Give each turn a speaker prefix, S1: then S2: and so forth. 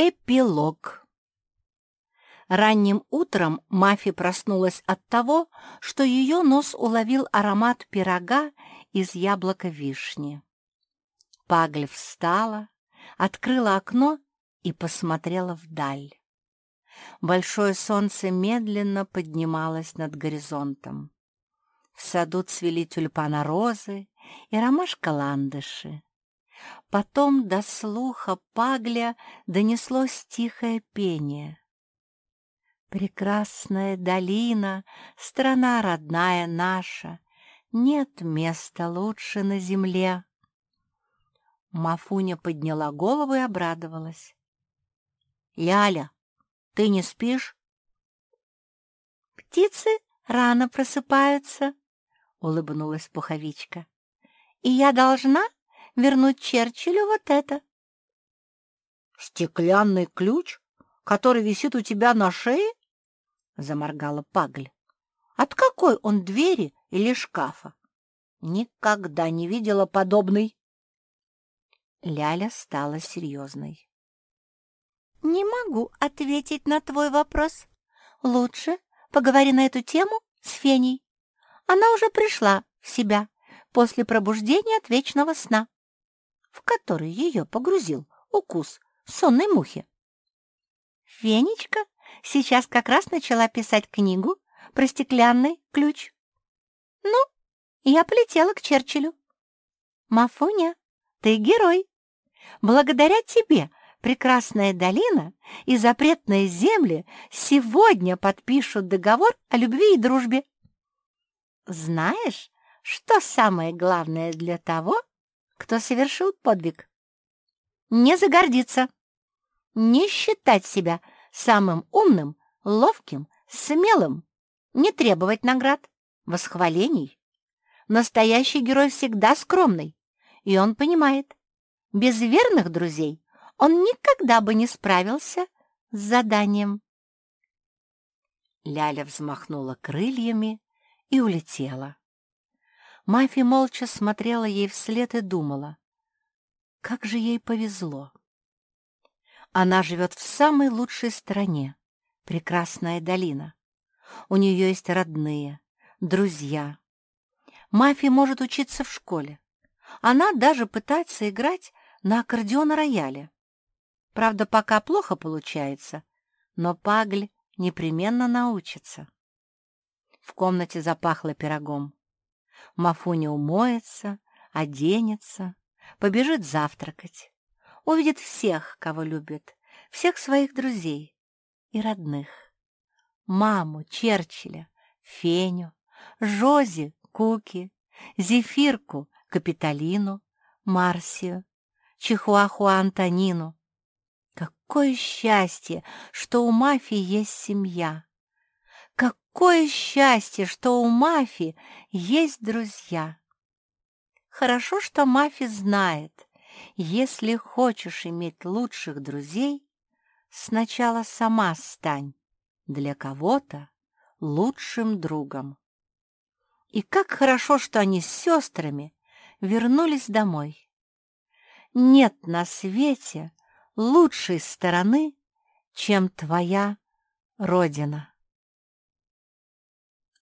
S1: Эпилог Ранним утром Мафи проснулась от того, что ее нос уловил аромат пирога из яблока вишни. Пагль встала, открыла окно и посмотрела вдаль. Большое солнце медленно поднималось над горизонтом. В саду цвели тюльпана розы и ромашка ландыши. Потом до слуха Пагля донеслось тихое пение. Прекрасная долина, страна родная наша, Нет места лучше на земле. Мафуня подняла голову и обрадовалась. «Ляля, ты не спишь?» «Птицы рано просыпаются», — улыбнулась пуховичка. «И я должна вернуть Черчиллю вот это».
S2: «Стеклянный ключ, который висит у тебя на шее?» заморгала Пагль. От какой он двери или шкафа? Никогда не видела подобной.
S1: Ляля стала серьезной. «Не могу ответить на твой вопрос. Лучше поговори на эту тему с Феней. Она уже пришла в себя после пробуждения от вечного сна, в который ее погрузил укус сонной мухи. Фенечка Сейчас как раз начала писать книгу про стеклянный ключ. Ну, я полетела к Черчиллю. Мафуня, ты герой. Благодаря тебе прекрасная долина и запретные земли сегодня подпишут договор о любви и дружбе. Знаешь, что самое главное для того, кто совершил подвиг? Не загордиться, не считать себя самым умным, ловким, смелым, не требовать наград, восхвалений. Настоящий герой всегда скромный, и он понимает, без верных друзей он никогда бы не справился с заданием. Ляля взмахнула крыльями и улетела. Мафи молча смотрела ей вслед и думала, как же ей повезло. Она живет в самой лучшей стране, прекрасная долина. У нее есть родные, друзья. Мафи может учиться в школе. Она даже пытается играть на аккордеон-рояле. Правда, пока плохо получается, но Пагль непременно научится. В комнате запахло пирогом. Мафуня умоется, оденется, побежит завтракать увидит всех, кого любит, всех своих друзей и родных. Маму, Черчилля, Феню, Жози, Куки, Зефирку, Капитолину, Марсию, Чихуахуа Антонину. Какое счастье, что у мафии есть семья! Какое счастье, что у мафии есть друзья! Хорошо, что Мафи знает, если хочешь иметь лучших друзей, сначала сама стань для кого-то лучшим другом. И как хорошо, что они с сестрами вернулись домой. Нет на свете лучшей стороны, чем твоя родина.